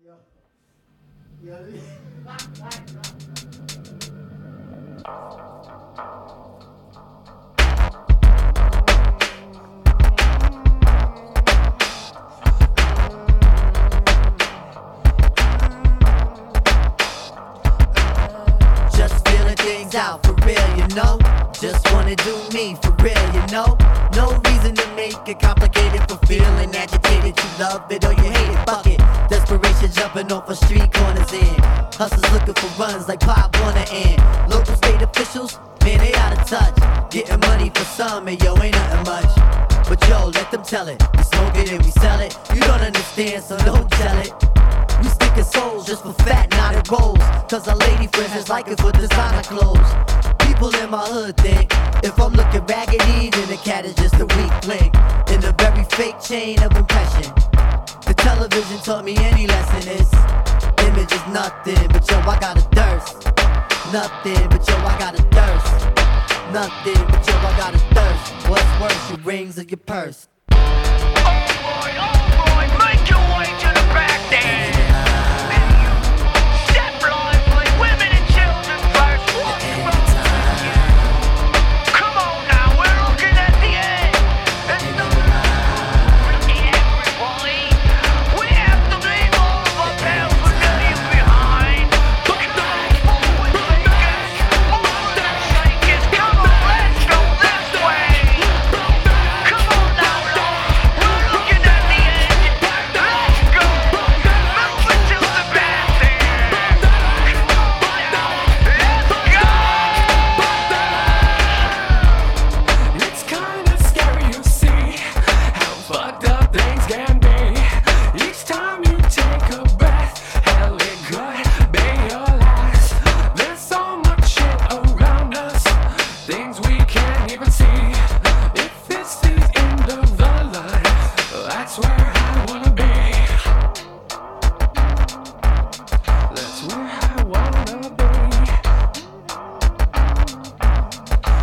Just feeling things out for real, you know. Just wanna do me for real, you know. No reason to make it complicated for feeling agitated. You love it or you hate it, fuck jumping off a street corners in. Hustlers looking for runs like pop the end. Local state officials, man, they out of touch. Getting money for some, and yo, ain't nothing much. But yo, let them tell it. We smoke it and we sell it. You don't understand, so don't tell it. We sticking souls just for fat, not in rolls. Cause our lady friends like it for designer clothes. People in my hood think if I'm looking raggedy, then the cat is just a weak link in a very fake chain of impression. Television taught me any lesson is image is nothing, but yo, I got a thirst. Nothing, but yo, I got a thirst. Nothing, but yo, I got a thirst. What's worse, your rings or your purse?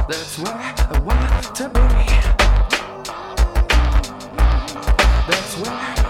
That's where I want to be. That's where.